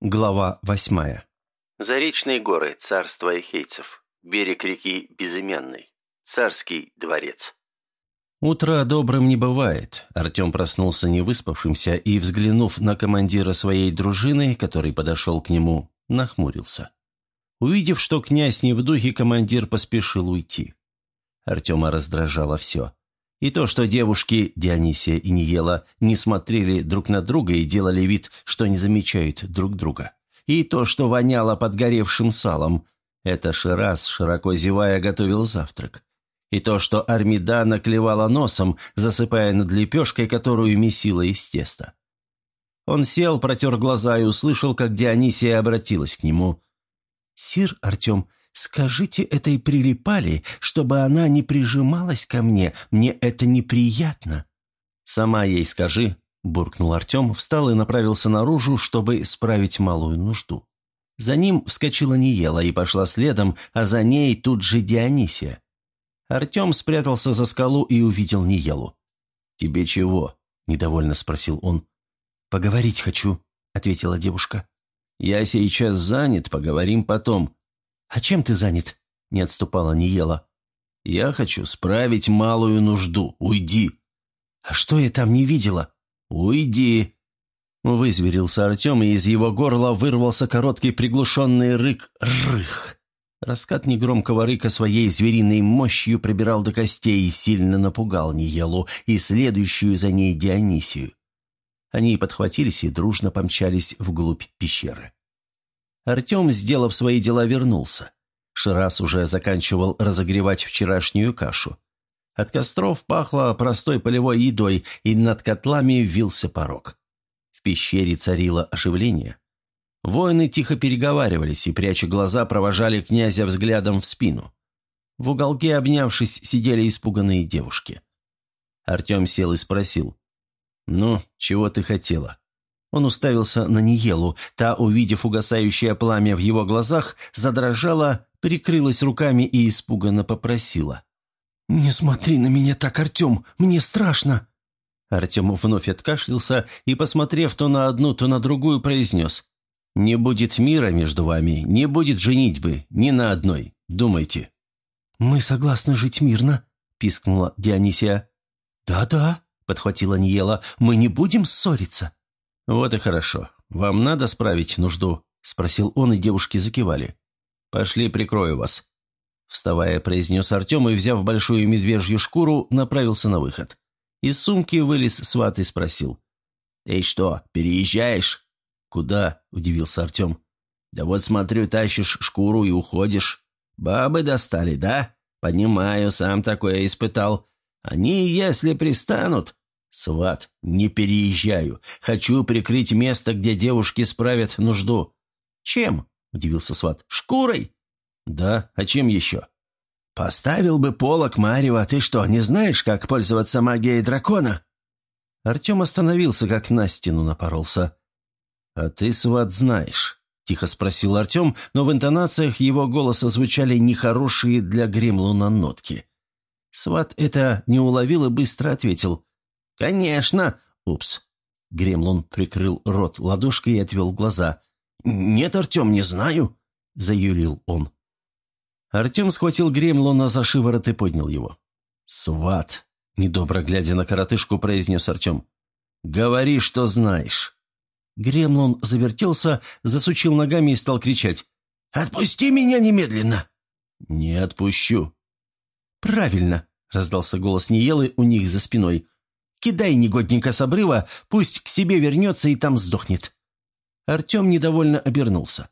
Глава восьмая. Заречные горы, царство Эхейцев. Берег реки Безымянный. Царский дворец. Утро добрым не бывает. Артем проснулся невыспавшимся и, взглянув на командира своей дружины, который подошел к нему, нахмурился. Увидев, что князь не в духе, командир поспешил уйти. Артема раздражало все. И то, что девушки, Дионисия и Ниела, не смотрели друг на друга и делали вид, что не замечают друг друга. И то, что воняло подгоревшим салом. Это Шираз, широко зевая, готовил завтрак. И то, что Армида наклевала носом, засыпая над лепешкой, которую месила из теста. Он сел, протер глаза и услышал, как Дионисия обратилась к нему. «Сир Артем, Скажите этой прилипали, чтобы она не прижималась ко мне. Мне это неприятно». «Сама ей скажи», – буркнул Артем, встал и направился наружу, чтобы справить малую нужду. За ним вскочила Ниела и пошла следом, а за ней тут же Дионисия. Артем спрятался за скалу и увидел Ниелу. «Тебе чего?» – недовольно спросил он. «Поговорить хочу», – ответила девушка. «Я сейчас занят, поговорим потом», «А чем ты занят?» – не отступала Ниела. «Я хочу справить малую нужду. Уйди!» «А что я там не видела?» «Уйди!» Вызверился Артем, и из его горла вырвался короткий приглушенный рык «Рых!». Раскат негромкого рыка своей звериной мощью пробирал до костей и сильно напугал Ниелу и следующую за ней Дионисию. Они подхватились и дружно помчались вглубь пещеры. Артем, сделав свои дела, вернулся. Ширас уже заканчивал разогревать вчерашнюю кашу. От костров пахло простой полевой едой, и над котлами вился порог. В пещере царило оживление. Воины тихо переговаривались и, пряча глаза, провожали князя взглядом в спину. В уголке, обнявшись, сидели испуганные девушки. Артем сел и спросил. «Ну, чего ты хотела?» Он уставился на Ниелу. Та, увидев угасающее пламя в его глазах, задрожала, прикрылась руками и испуганно попросила. «Не смотри на меня так, Артем, мне страшно!» Артем вновь откашлялся и, посмотрев то на одну, то на другую, произнес. «Не будет мира между вами, не будет женитьбы, ни на одной. Думайте». «Мы согласны жить мирно», — пискнула Дионисия. «Да-да», — подхватила Ниела, — «мы не будем ссориться». «Вот и хорошо. Вам надо справить нужду?» – спросил он, и девушки закивали. «Пошли, прикрою вас». Вставая, произнес Артем и, взяв большую медвежью шкуру, направился на выход. Из сумки вылез сват и спросил. «Эй, что, переезжаешь?» «Куда?» – удивился Артем. «Да вот смотрю, тащишь шкуру и уходишь. Бабы достали, да? Понимаю, сам такое испытал. Они, если пристанут, «Сват, не переезжаю. Хочу прикрыть место, где девушки справят нужду». «Чем?» – удивился Сват. «Шкурой?» «Да, а чем еще?» «Поставил бы полок Марева. Ты что, не знаешь, как пользоваться магией дракона?» Артем остановился, как на стену напоролся. «А ты, Сват, знаешь?» – тихо спросил Артем, но в интонациях его голоса звучали нехорошие для Гремлуна нотки. Сват это не уловил и быстро ответил. «Конечно!» «Упс!» Гремлун прикрыл рот ладошкой и отвел глаза. «Нет, Артем, не знаю!» – заюлил он. Артем схватил Гремлуна за шиворот и поднял его. «Сват!» – недобро глядя на коротышку, произнес Артем. «Говори, что знаешь!» Гремлун завертелся, засучил ногами и стал кричать. «Отпусти меня немедленно!» «Не отпущу!» «Правильно!» – раздался голос Ниелы у них за спиной. Кидай негодника с обрыва, пусть к себе вернется и там сдохнет». Артем недовольно обернулся.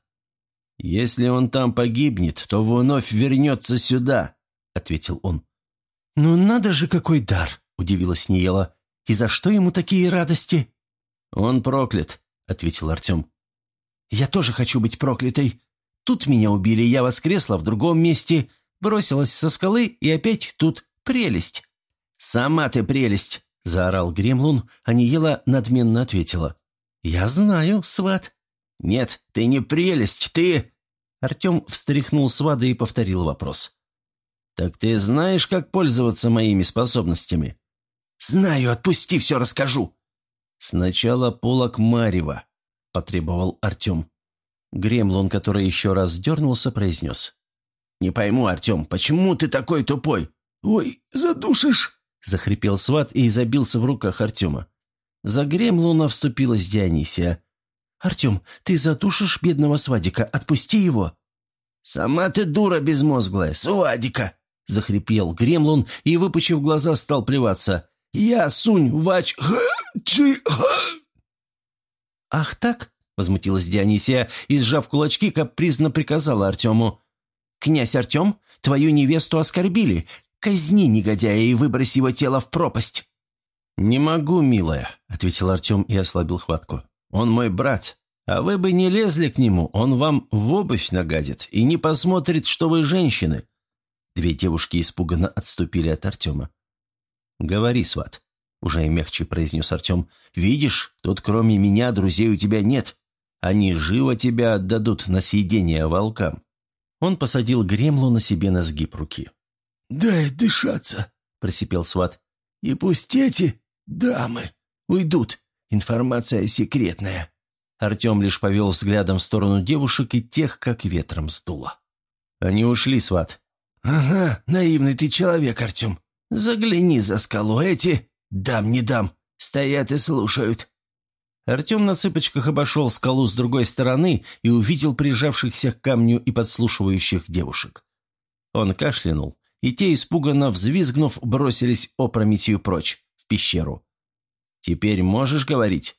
«Если он там погибнет, то вновь вернется сюда», — ответил он. «Ну надо же, какой дар!» — удивилась Ниела. «И за что ему такие радости?» «Он проклят», — ответил Артем. «Я тоже хочу быть проклятой. Тут меня убили, я воскресла в другом месте, бросилась со скалы и опять тут прелесть». «Сама ты прелесть!» Заорал Гремлун, а Ниела надменно ответила. «Я знаю, сват». «Нет, ты не прелесть, ты...» Артем встряхнул свада и повторил вопрос. «Так ты знаешь, как пользоваться моими способностями?» «Знаю, отпусти, все расскажу». «Сначала полок Марева», — потребовал Артем. Гремлун, который еще раз дернулся, произнес. «Не пойму, Артем, почему ты такой тупой?» «Ой, задушишь!» – захрипел сват и забился в руках Артема. За Гремлуна вступилась Дионисия. «Артем, ты задушишь бедного свадика, отпусти его!» «Сама ты дура безмозглая, свадика!» – захрипел Гремлун и, выпучив глаза, стал плеваться. «Я сунь, вач, ха, чи, ха!» «Ах так?» – возмутилась Дионисия и, сжав кулачки, капризно приказала Артему. «Князь Артем, твою невесту оскорбили. Казни негодяя и выбрось его тело в пропасть». «Не могу, милая», — ответил Артем и ослабил хватку. «Он мой брат. А вы бы не лезли к нему, он вам в обувь нагадит и не посмотрит, что вы женщины». Две девушки испуганно отступили от Артема. «Говори, сват», — уже мягче произнес Артем. «Видишь, тут кроме меня друзей у тебя нет. Они живо тебя отдадут на съедение волкам». Он посадил Гремлу на себе на сгиб руки. «Дай дышаться», — просипел сват. «И пусть эти дамы уйдут. Информация секретная». Артем лишь повел взглядом в сторону девушек и тех, как ветром сдуло. «Они ушли, сват». «Ага, наивный ты человек, Артем. Загляни за скалу. Эти, дам не дам, стоят и слушают». Артем на цыпочках обошел скалу с другой стороны и увидел прижавшихся к камню и подслушивающих девушек. Он кашлянул, и те, испуганно взвизгнув, бросились опрометью прочь, в пещеру. «Теперь можешь говорить?»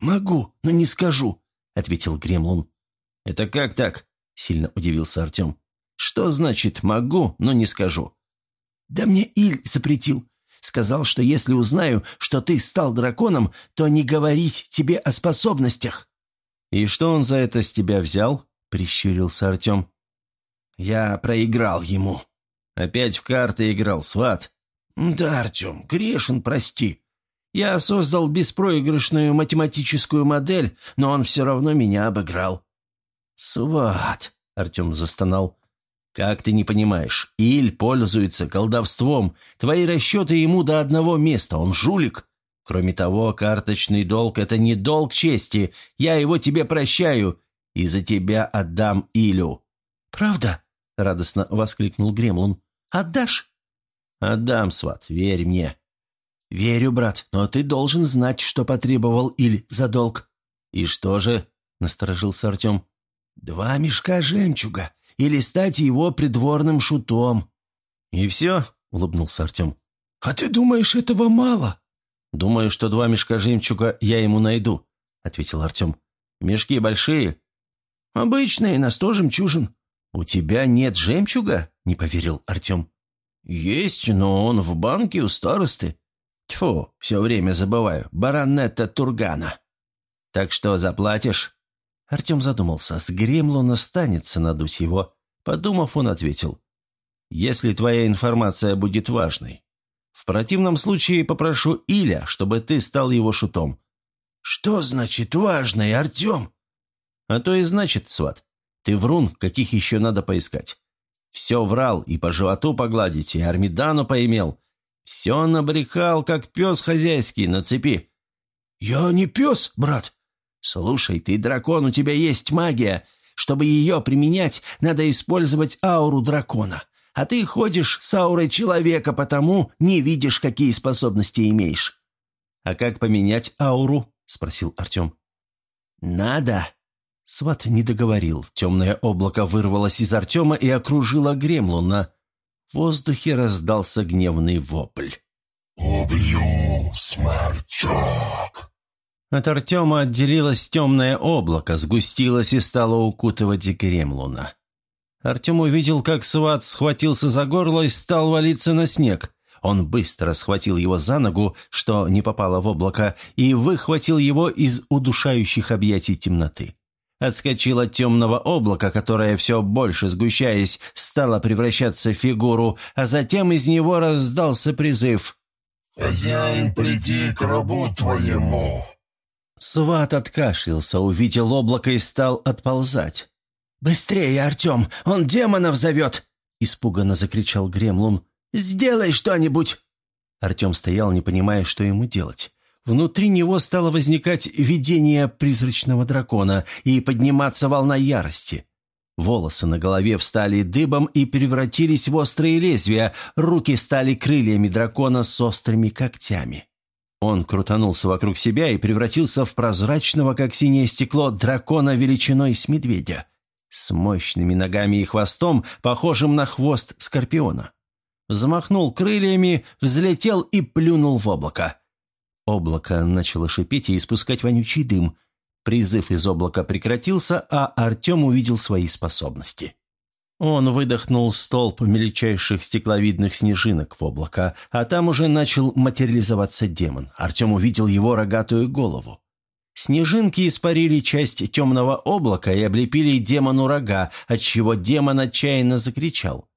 «Могу, но не скажу», — ответил Гремлун. «Это как так?» — сильно удивился Артем. «Что значит «могу, но не скажу»?» «Да мне Иль запретил. Сказал, что если узнаю, что ты стал драконом, то не говорить тебе о способностях». «И что он за это с тебя взял?» — прищурился Артем. «Я проиграл ему». «Опять в карты играл, сват?» «Да, Артем, грешен, прости. Я создал беспроигрышную математическую модель, но он все равно меня обыграл». «Сват!» — Артем застонал. «Как ты не понимаешь? Иль пользуется колдовством. Твои расчеты ему до одного места. Он жулик. Кроме того, карточный долг — это не долг чести. Я его тебе прощаю. И за тебя отдам Илю». «Правда?» — радостно воскликнул Гремлун. «Отдашь?» «Отдам, сват, верь мне». «Верю, брат, но ты должен знать, что потребовал Иль за долг». «И что же?» — насторожился Артем. «Два мешка жемчуга или стать его придворным шутом». «И все?» — улыбнулся Артем. «А ты думаешь, этого мало?» «Думаю, что два мешка жемчуга я ему найду», — ответил Артем. «Мешки большие?» «Обычные, на сто жемчужин». «У тебя нет жемчуга?» — не поверил Артем. «Есть, но он в банке у старосты». «Тьфу, все время забываю. Баронетта Тургана». «Так что, заплатишь?» Артем задумался, с Гремлона станется надуть его. Подумав, он ответил. «Если твоя информация будет важной. В противном случае попрошу Иля, чтобы ты стал его шутом». «Что значит важный, Артем?» «А то и значит, сват. Ты врун, каких еще надо поискать. Все врал, и по животу погладить, и Армидану поимел. Все набрехал, как пес хозяйский на цепи». «Я не пес, брат», «Слушай, ты дракон, у тебя есть магия. Чтобы ее применять, надо использовать ауру дракона. А ты ходишь с аурой человека, потому не видишь, какие способности имеешь». «А как поменять ауру?» – спросил Артем. «Надо». Сват не договорил. Темное облако вырвалось из Артема и окружило Гремлуна. В воздухе раздался гневный вопль. «Убью, сморчок!» От Артема отделилось темное облако, сгустилось и стало укутывать Гремлуна. Артем увидел, как сват схватился за горло и стал валиться на снег. Он быстро схватил его за ногу, что не попало в облако, и выхватил его из удушающих объятий темноты. Отскочил от темного облака, которое, все больше сгущаясь, стало превращаться в фигуру, а затем из него раздался призыв. «Хозяин, приди к рабу твоему!» Сват откашлялся, увидел облако и стал отползать. «Быстрее, Артем! Он демонов зовет!» – испуганно закричал Гремлун. «Сделай что-нибудь!» Артем стоял, не понимая, что ему делать. Внутри него стало возникать видение призрачного дракона и подниматься волна ярости. Волосы на голове встали дыбом и превратились в острые лезвия, руки стали крыльями дракона с острыми когтями. Он крутанулся вокруг себя и превратился в прозрачного, как синее стекло, дракона величиной с медведя, с мощными ногами и хвостом, похожим на хвост скорпиона. Взмахнул крыльями, взлетел и плюнул в облако. Облако начало шипеть и испускать вонючий дым. Призыв из облака прекратился, а Артем увидел свои способности. Он выдохнул столб мельчайших стекловидных снежинок в облако, а там уже начал материализоваться демон. Артем увидел его рогатую голову. Снежинки испарили часть темного облака и облепили демону рога, отчего демон отчаянно закричал.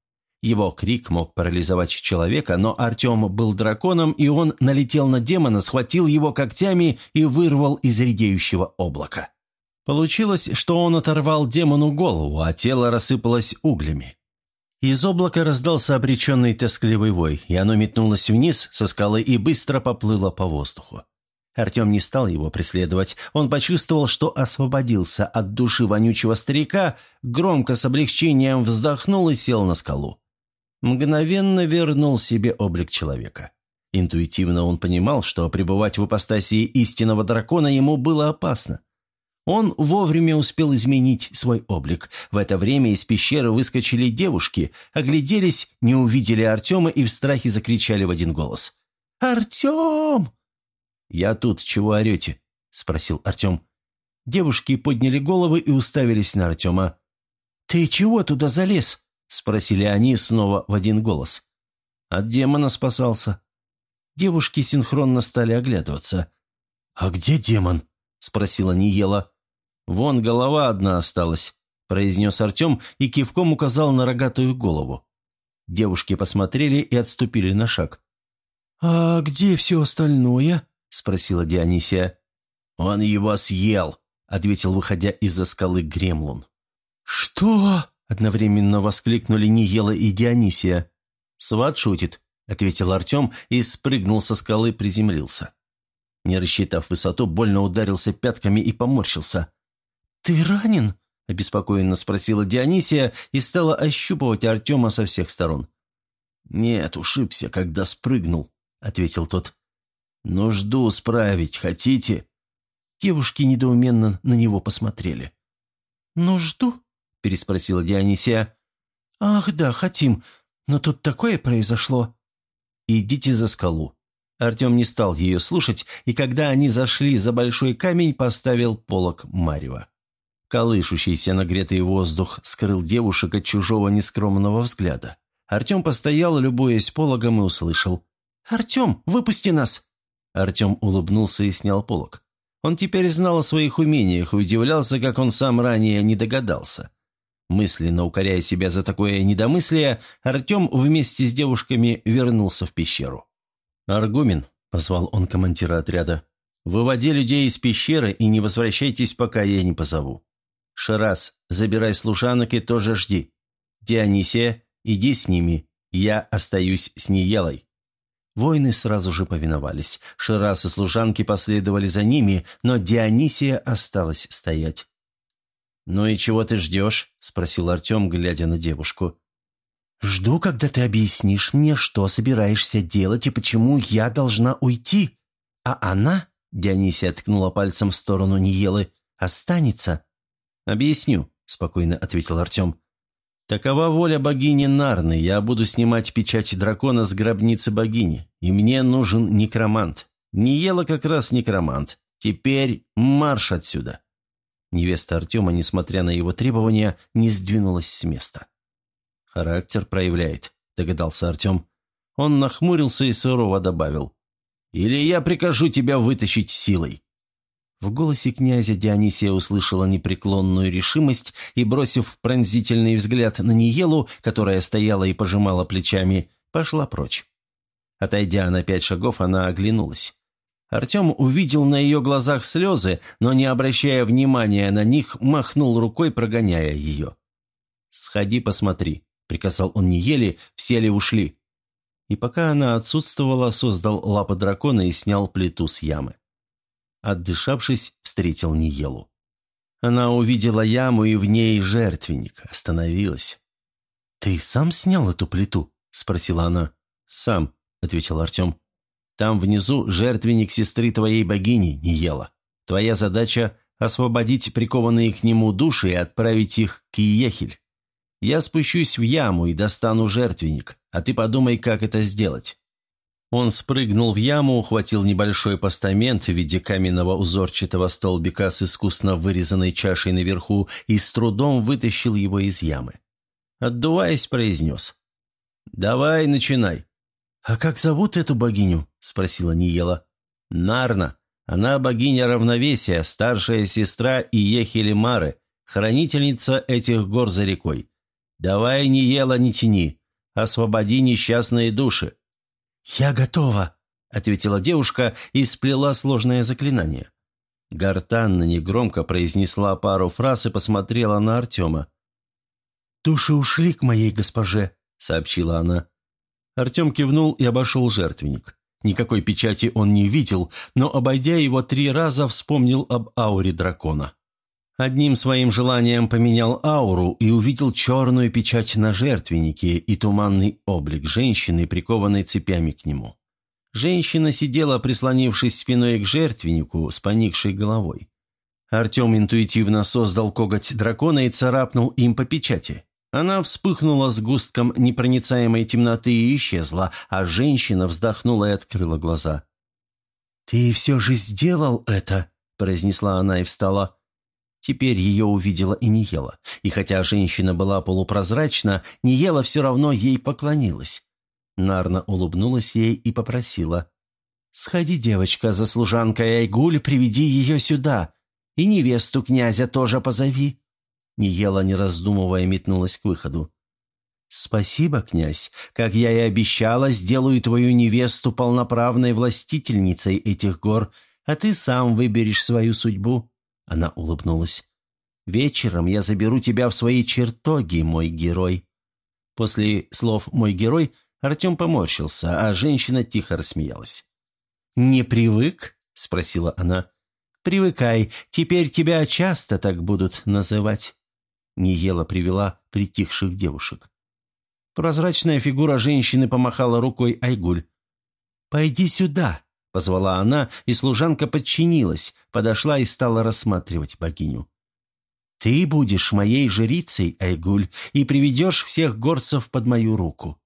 Его крик мог парализовать человека, но Артем был драконом, и он налетел на демона, схватил его когтями и вырвал из редеющего облака. Получилось, что он оторвал демону голову, а тело рассыпалось углями. Из облака раздался обреченный тоскливый вой, и оно метнулось вниз со скалы и быстро поплыло по воздуху. Артем не стал его преследовать. Он почувствовал, что освободился от души вонючего старика, громко с облегчением вздохнул и сел на скалу мгновенно вернул себе облик человека. Интуитивно он понимал, что пребывать в апостасии истинного дракона ему было опасно. Он вовремя успел изменить свой облик. В это время из пещеры выскочили девушки, огляделись, не увидели Артема и в страхе закричали в один голос. «Артем!» «Я тут, чего орете?» – спросил Артем. Девушки подняли головы и уставились на Артема. «Ты чего туда залез?» – спросили они снова в один голос. От демона спасался. Девушки синхронно стали оглядываться. «А где демон?» – спросила Ниела. «Вон голова одна осталась», – произнес Артем и кивком указал на рогатую голову. Девушки посмотрели и отступили на шаг. «А где все остальное?» – спросила Дионисия. «Он его съел», – ответил, выходя из-за скалы Гремлун. «Что?» Одновременно воскликнули Ниела и Дионисия. «Сват шутит», — ответил Артем и спрыгнул со скалы, приземлился. Не рассчитав высоту, больно ударился пятками и поморщился. «Ты ранен?» – обеспокоенно спросила Дионисия и стала ощупывать Артема со всех сторон. «Нет, ушибся, когда спрыгнул», – ответил тот. «Нужду справить хотите?» Девушки недоуменно на него посмотрели. «Нужду?» – переспросила Дионисия. «Ах, да, хотим, но тут такое произошло». «Идите за скалу». Артем не стал ее слушать, и когда они зашли за большой камень, поставил полок Марева. Колышущийся нагретый воздух скрыл девушек от чужого нескромного взгляда. Артем постоял, любуясь пологом, и услышал. «Артем, выпусти нас!» Артем улыбнулся и снял полог. Он теперь знал о своих умениях и удивлялся, как он сам ранее не догадался. Мысленно укоряя себя за такое недомыслие, Артем вместе с девушками вернулся в пещеру. «Аргумен», — позвал он командира отряда, — «выводи людей из пещеры и не возвращайтесь, пока я не позову. Шарас, забирай служанок и тоже жди. Дионисия, иди с ними, я остаюсь с Ниелой». Воины сразу же повиновались. Ширас и служанки последовали за ними, но Дионисия осталась стоять. «Ну и чего ты ждешь?» – спросил Артем, глядя на девушку. «Жду, когда ты объяснишь мне, что собираешься делать и почему я должна уйти. А она, – Дионисия ткнула пальцем в сторону Ниелы, – останется». «Объясню», – спокойно ответил Артем. «Такова воля богини Нарны. Я буду снимать печать дракона с гробницы богини, и мне нужен некромант. Ниела как раз некромант. Теперь марш отсюда». Невеста Артема, несмотря на его требования, не сдвинулась с места. «Характер проявляет», — догадался Артем. Он нахмурился и сурово добавил. «Или я прикажу тебя вытащить силой». В голосе князя Дионисия услышала непреклонную решимость и, бросив пронзительный взгляд на Ниелу, которая стояла и пожимала плечами, пошла прочь. Отойдя на пять шагов, она оглянулась. Артем увидел на ее глазах слезы, но, не обращая внимания на них, махнул рукой, прогоняя ее. «Сходи, посмотри», — приказал он не ели, все ли ушли. И пока она отсутствовала, создал лапы дракона и снял плиту с ямы. отдышавшись, встретил Ниелу. Она увидела яму и в ней жертвенник, остановилась. «Ты сам снял эту плиту?» – спросила она. «Сам», – ответил Артем. «Там внизу жертвенник сестры твоей богини, Ниела. Твоя задача – освободить прикованные к нему души и отправить их к Иехель. Я спущусь в яму и достану жертвенник, а ты подумай, как это сделать». Он спрыгнул в яму, ухватил небольшой постамент в виде каменного узорчатого столбика с искусно вырезанной чашей наверху и с трудом вытащил его из ямы. Отдуваясь, произнес. «Давай, начинай». «А как зовут эту богиню?» – спросила Ниела. «Нарна. Она богиня равновесия, старшая сестра Иехели Мары, хранительница этих гор за рекой. Давай, Ниела, не тяни. Освободи несчастные души». «Я готова», — ответила девушка и сплела сложное заклинание. Гортанна негромко произнесла пару фраз и посмотрела на Артема. «Души ушли к моей госпоже», — сообщила она. Артем кивнул и обошел жертвенник. Никакой печати он не видел, но, обойдя его три раза, вспомнил об ауре дракона. Одним своим желанием поменял ауру и увидел черную печать на жертвеннике и туманный облик женщины, прикованной цепями к нему. Женщина сидела, прислонившись спиной к жертвеннику, с поникшей головой. Артем интуитивно создал коготь дракона и царапнул им по печати. Она вспыхнула с густком непроницаемой темноты и исчезла, а женщина вздохнула и открыла глаза. «Ты все же сделал это?» – произнесла она и встала. Теперь ее увидела и Ниела. И хотя женщина была полупрозрачна, Ниела все равно ей поклонилась. Нарна улыбнулась ей и попросила. «Сходи, девочка, за служанкой Айгуль, приведи ее сюда. И невесту князя тоже позови». Ниела, не раздумывая, метнулась к выходу. «Спасибо, князь. Как я и обещала, сделаю твою невесту полноправной властительницей этих гор, а ты сам выберешь свою судьбу». Она улыбнулась. «Вечером я заберу тебя в свои чертоги, мой герой». После слов «мой герой» Артем поморщился, а женщина тихо рассмеялась. «Не привык?» – спросила она. «Привыкай, теперь тебя часто так будут называть». Ниела привела притихших девушек. Прозрачная фигура женщины помахала рукой Айгуль. «Пойди сюда», — позвала она, и служанка подчинилась, подошла и стала рассматривать богиню. «Ты будешь моей жрицей, Айгуль, и приведешь всех горцев под мою руку».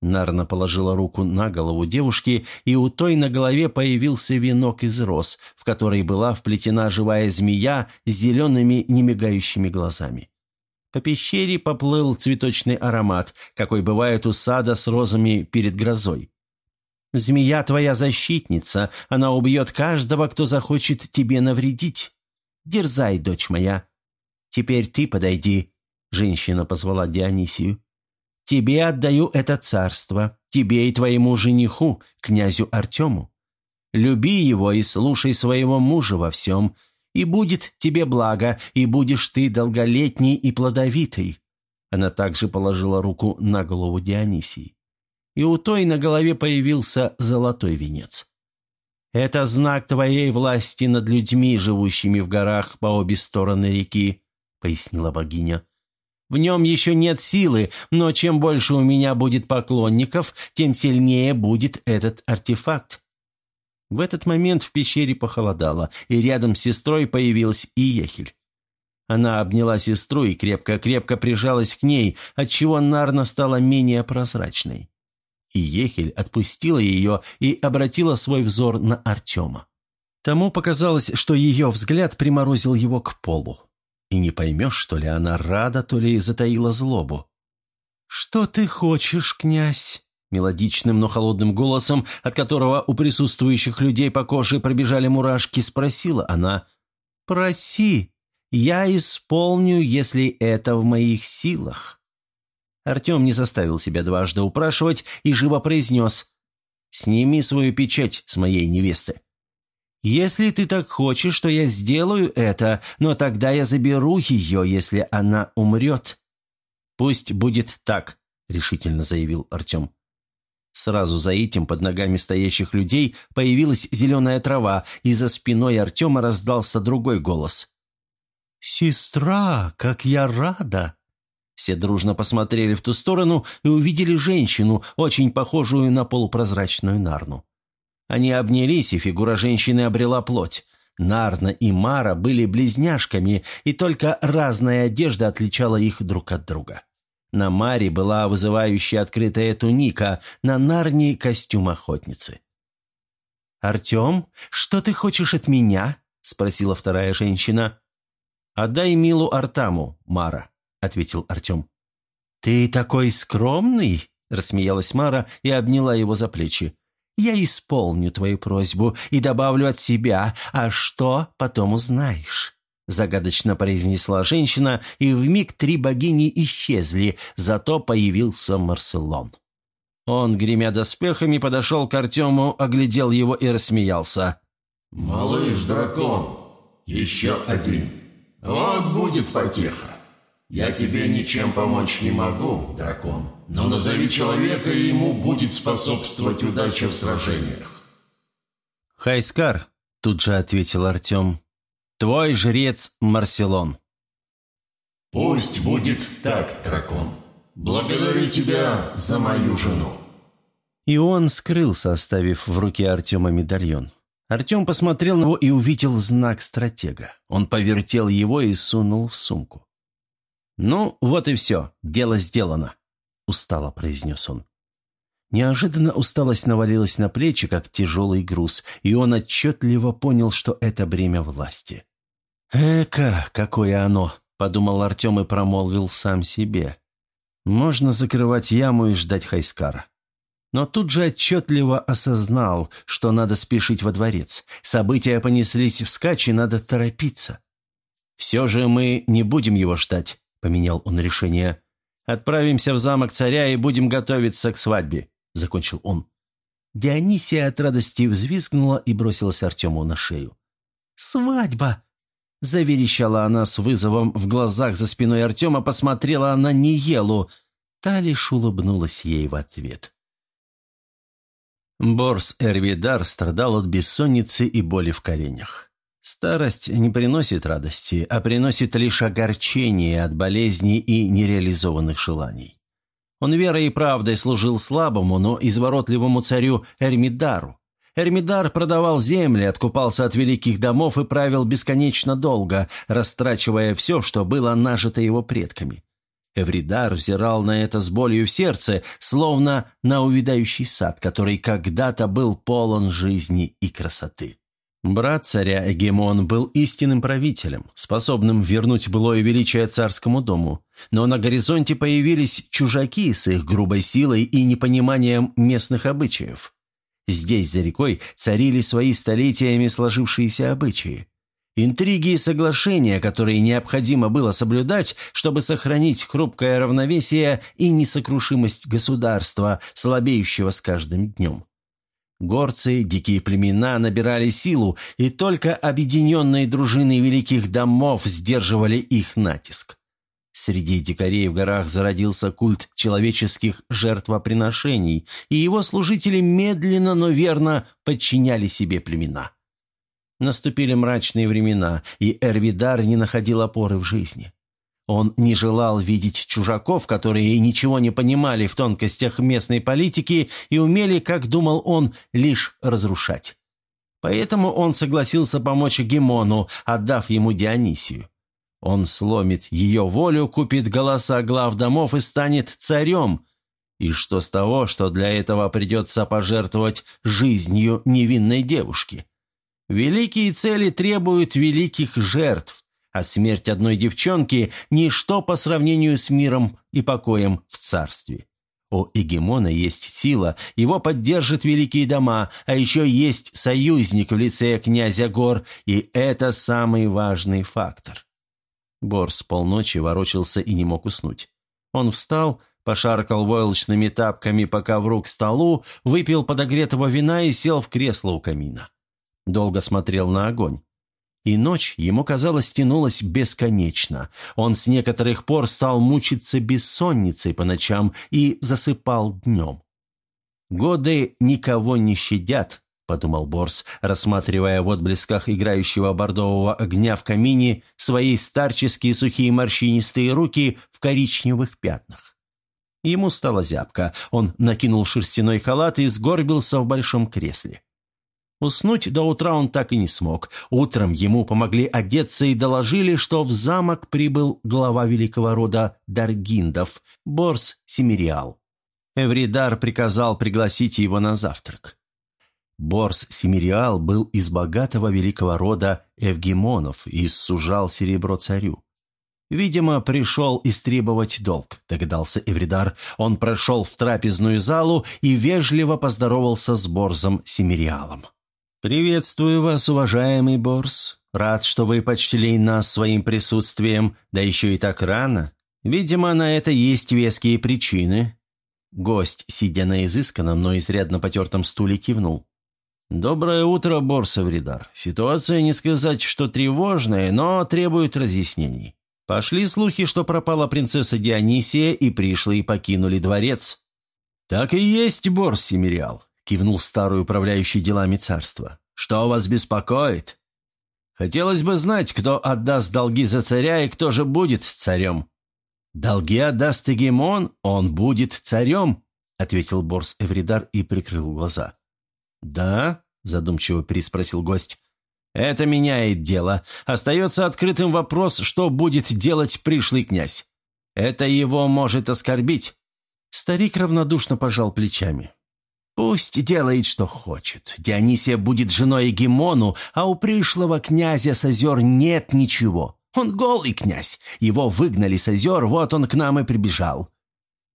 Нарна положила руку на голову девушки, и у той на голове появился венок из роз, в который была вплетена живая змея с зелеными немигающими глазами. По пещере поплыл цветочный аромат, какой бывает у сада с розами перед грозой. Змея твоя защитница, она убьет каждого, кто захочет тебе навредить. Дерзай, дочь моя. Теперь ты подойди, — женщина позвала Дионисию. Тебе отдаю это царство, тебе и твоему жениху, князю Артему. Люби его и слушай своего мужа во всем, и будет тебе благо, и будешь ты долголетний и плодовитый». Она также положила руку на голову Дионисии и у той на голове появился золотой венец. «Это знак твоей власти над людьми, живущими в горах по обе стороны реки», — пояснила богиня. «В нем еще нет силы, но чем больше у меня будет поклонников, тем сильнее будет этот артефакт». В этот момент в пещере похолодало, и рядом с сестрой появилась Иехель. Она обняла сестру и крепко-крепко прижалась к ней, отчего Нарна стала менее прозрачной и Ехель отпустила ее и обратила свой взор на Артема. Тому показалось, что ее взгляд приморозил его к полу. И не поймешь, что ли она рада, то ли затаила злобу. «Что ты хочешь, князь?» Мелодичным, но холодным голосом, от которого у присутствующих людей по коже пробежали мурашки, спросила она. «Проси, я исполню, если это в моих силах». Артем не заставил себя дважды упрашивать и живо произнес «Сними свою печать с моей невесты». «Если ты так хочешь, то я сделаю это, но тогда я заберу ее, если она умрет». «Пусть будет так», — решительно заявил Артем. Сразу за этим под ногами стоящих людей появилась зеленая трава, и за спиной Артема раздался другой голос. «Сестра, как я рада!» Все дружно посмотрели в ту сторону и увидели женщину, очень похожую на полупрозрачную Нарну. Они обнялись, и фигура женщины обрела плоть. Нарна и Мара были близняшками, и только разная одежда отличала их друг от друга. На Маре была вызывающая открытая туника, на Нарне – костюм охотницы. «Артем, что ты хочешь от меня?» – спросила вторая женщина. «Отдай Милу Артаму, Мара», – ответил Артем. «Ты такой скромный!» – рассмеялась Мара и обняла его за плечи. «Я исполню твою просьбу и добавлю от себя, а что, потом узнаешь». Загадочно произнесла женщина, и вмиг три богини исчезли, зато появился Марселон. Он, гремя доспехами, подошел к Артему, оглядел его и рассмеялся. «Малыш-дракон, еще один. Вот будет потеха. Я тебе ничем помочь не могу, дракон, но назови человека, и ему будет способствовать удача в сражениях». «Хайскар», — тут же ответил Артем, Твой жрец Марселон». «Пусть будет так, дракон. Благодарю тебя за мою жену». И он скрылся, оставив в руке Артема медальон. Артем посмотрел на него и увидел знак стратега. Он повертел его и сунул в сумку. «Ну, вот и все, дело сделано», — устало произнес он. Неожиданно усталость навалилась на плечи, как тяжелый груз, и он отчетливо понял, что это бремя власти. «Эка, какое оно!» – подумал Артем и промолвил сам себе. «Можно закрывать яму и ждать Хайскара». Но тут же отчетливо осознал, что надо спешить во дворец. События понеслись вскачь, и надо торопиться. «Все же мы не будем его ждать», – поменял он решение. «Отправимся в замок царя и будем готовиться к свадьбе», – закончил он. Дионисия от радости взвизгнула и бросилась Артему на шею. «Свадьба!» Заверещала она с вызовом в глазах за спиной Артема, посмотрела на Ниелу. Та лишь улыбнулась ей в ответ. Борс Эрвидар страдал от бессонницы и боли в коленях. Старость не приносит радости, а приносит лишь огорчение от болезней и нереализованных желаний. Он верой и правдой служил слабому, но изворотливому царю Эрмидару. Эрмидар продавал земли, откупался от великих домов и правил бесконечно долго, растрачивая все, что было нажито его предками. Эвридар взирал на это с болью в сердце, словно на увядающий сад, который когда-то был полон жизни и красоты. Брат царя Эгемон был истинным правителем, способным вернуть былое величие царскому дому. Но на горизонте появились чужаки с их грубой силой и непониманием местных обычаев. Здесь, за рекой, царили свои столетиями сложившиеся обычаи. Интриги и соглашения, которые необходимо было соблюдать, чтобы сохранить хрупкое равновесие и несокрушимость государства, слабеющего с каждым днем. Горцы, дикие племена набирали силу, и только объединенные дружины великих домов сдерживали их натиск. Среди дикарей в горах зародился культ человеческих жертвоприношений, и его служители медленно, но верно подчиняли себе племена. Наступили мрачные времена, и Эрвидар не находил опоры в жизни. Он не желал видеть чужаков, которые ничего не понимали в тонкостях местной политики и умели, как думал он, лишь разрушать. Поэтому он согласился помочь Гемону, отдав ему Дионисию. Он сломит ее волю, купит голоса глав домов и станет царем. И что с того, что для этого придется пожертвовать жизнью невинной девушки? Великие цели требуют великих жертв, а смерть одной девчонки – ничто по сравнению с миром и покоем в царстве. У Эгемона есть сила, его поддержат великие дома, а еще есть союзник в лице князя Гор, и это самый важный фактор. Борс полночи ворочался и не мог уснуть. Он встал, пошаркал войлочными тапками по ковру к столу, выпил подогретого вина и сел в кресло у камина. Долго смотрел на огонь. И ночь ему, казалось, тянулась бесконечно. Он с некоторых пор стал мучиться бессонницей по ночам и засыпал днем. Годы никого не щадят, подумал Борс, рассматривая в отблесках играющего бордового огня в камине свои старческие сухие морщинистые руки в коричневых пятнах. Ему стало зябко. Он накинул шерстяной халат и сгорбился в большом кресле. Уснуть до утра он так и не смог. Утром ему помогли одеться и доложили, что в замок прибыл глава великого рода Даргиндов, Борс Семириал. Эвридар приказал пригласить его на завтрак. Борс Семириал был из богатого великого рода Евгемонов и сужал серебро царю. «Видимо, пришел истребовать долг», – догадался Эвридар. Он прошел в трапезную залу и вежливо поздоровался с Борзом Семириалом. «Приветствую вас, уважаемый Борс. Рад, что вы почтили нас своим присутствием, да еще и так рано. Видимо, на это есть веские причины». Гость, сидя на изысканном, но изрядно потертом стуле, кивнул. «Доброе утро, Борс Эвридар. Ситуация, не сказать, что тревожная, но требует разъяснений. Пошли слухи, что пропала принцесса Дионисия, и пришлые покинули дворец. «Так и есть, Борс Семириал», — кивнул старый управляющий делами царства. «Что вас беспокоит?» «Хотелось бы знать, кто отдаст долги за царя и кто же будет царем». «Долги отдаст Эгемон, он будет царем», — ответил Борс Эвридар и прикрыл глаза. «Да?» — задумчиво переспросил гость. Это меняет дело. Остается открытым вопрос, что будет делать пришлый князь. Это его может оскорбить. Старик равнодушно пожал плечами. Пусть делает, что хочет. Дионисия будет женой Гемону, а у пришлого князя с озер нет ничего. Он голый князь. Его выгнали с озер, вот он к нам и прибежал.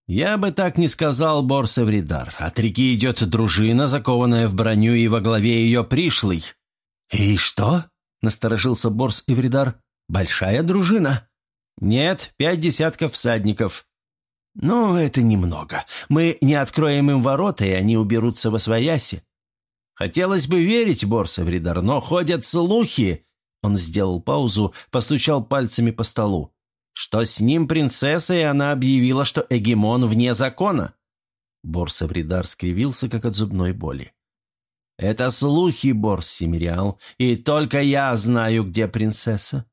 Я бы так не сказал, Борсевридар. От реки идет дружина, закованная в броню, и во главе ее пришлый. «И что?» – насторожился Борс Ивридар. «Большая дружина?» «Нет, пять десятков всадников». «Ну, это немного. Мы не откроем им ворота, и они уберутся во свояси». «Хотелось бы верить, Борс Эвридар, но ходят слухи...» Он сделал паузу, постучал пальцами по столу. «Что с ним принцесса, и она объявила, что Эгемон вне закона». Борс Эвридар скривился, как от зубной боли. Это слухи, Борс Семириал, и только я знаю, где принцесса».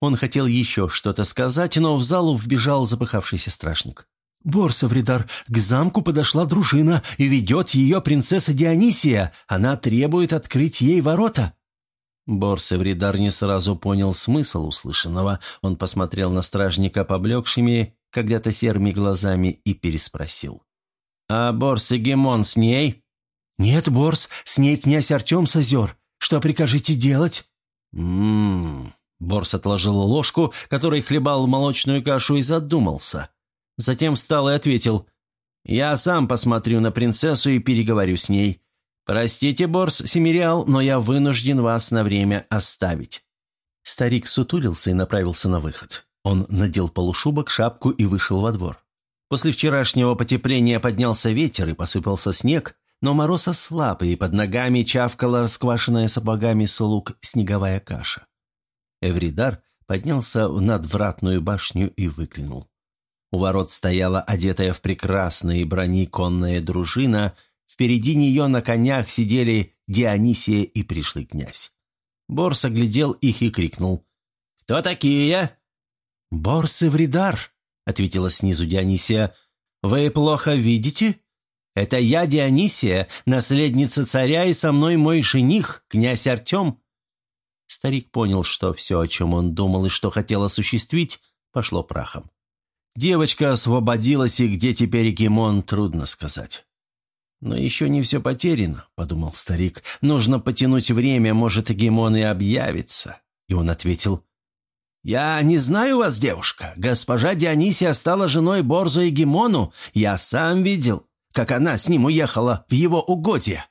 Он хотел еще что-то сказать, но в залу вбежал запыхавшийся страшник. «Борс Авридар, к замку подошла дружина, и ведет ее принцесса Дионисия. Она требует открыть ей ворота». Борс Эвридар не сразу понял смысл услышанного. Он посмотрел на стражника поблекшими, когда-то серыми глазами, и переспросил. «А Борс Эгемон с ней?» «Нет, Борс, с ней князь Артем с озер. Что прикажете делать?» «М-м-м...» Борс отложил ложку, которой хлебал молочную кашу, и задумался. Затем встал и ответил. «Я сам посмотрю на принцессу и переговорю с ней. Простите, Борс Семириал, но я вынужден вас на время оставить». Старик сутулился и направился на выход. Он надел полушубок, шапку и вышел во двор. После вчерашнего потепления поднялся ветер и посыпался снег, но мороз ослаб, и под ногами чавкала расквашенная сапогами слуг снеговая каша. Эвридар поднялся в надвратную башню и выглянул. У ворот стояла одетая в прекрасные брони конная дружина, впереди нее на конях сидели Дионисия и пришлый князь. Борс оглядел их и крикнул. «Кто такие?» «Борс Эвридар», — ответила снизу Дионисия. «Вы плохо видите?» Это я, Дионисия, наследница царя, и со мной мой жених, князь Артем». Старик понял, что все, о чем он думал и что хотел осуществить, пошло прахом. Девочка освободилась, и где теперь Гимон, трудно сказать. «Но еще не все потеряно», — подумал старик. «Нужно потянуть время, может, Гимон и объявится». И он ответил, «Я не знаю вас, девушка. Госпожа Дионисия стала женой Борзу и Гимону. Я сам видел как она с ним уехала в его угодье.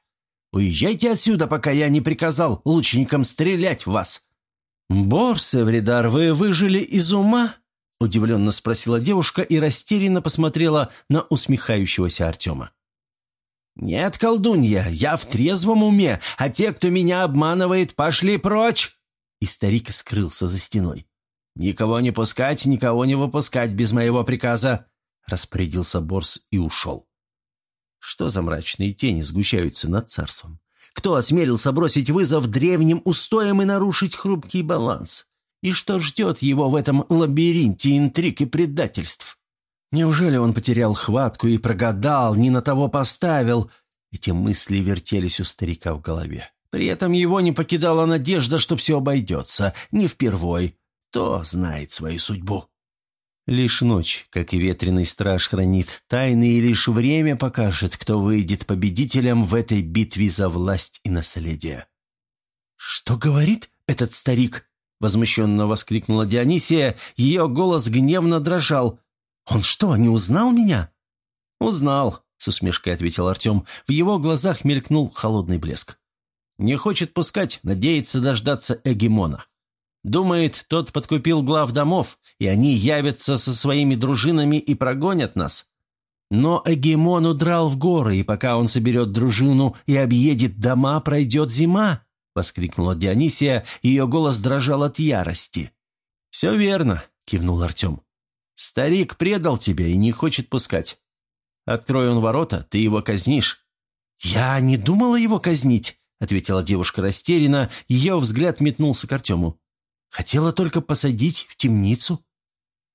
Уезжайте отсюда, пока я не приказал лучникам стрелять в вас». «Борс, Эвридар, вы выжили из ума?» – удивленно спросила девушка и растерянно посмотрела на усмехающегося Артема. «Нет, колдунья, я в трезвом уме, а те, кто меня обманывает, пошли прочь!» И старик скрылся за стеной. «Никого не пускать, никого не выпускать без моего приказа!» – распорядился Борс и ушел. Что за мрачные тени сгущаются над царством? Кто осмелился бросить вызов древним устоям и нарушить хрупкий баланс? И что ждет его в этом лабиринте интриг и предательств? Неужели он потерял хватку и прогадал, не на того поставил? Эти мысли вертелись у старика в голове. При этом его не покидала надежда, что все обойдется, не впервой. То знает свою судьбу. Лишь ночь, как и ветреный страж, хранит тайны, и лишь время покажет, кто выйдет победителем в этой битве за власть и наследие. «Что говорит этот старик?» — возмущенно воскликнула Дионисия. Ее голос гневно дрожал. «Он что, не узнал меня?» «Узнал», — с усмешкой ответил Артем. В его глазах мелькнул холодный блеск. «Не хочет пускать, надеется дождаться Эгемона. Думает, тот подкупил глав домов, и они явятся со своими дружинами и прогонят нас. Но Эгемон удрал в горы, и пока он соберет дружину и объедет дома, пройдет зима», — воскликнула Дионисия, ее голос дрожал от ярости. «Все верно», — кивнул Артем. «Старик предал тебя и не хочет пускать. Открой он ворота, ты его казнишь». «Я не думала его казнить», — ответила девушка растерянно, ее взгляд метнулся к Артему. Хотела только посадить в темницу».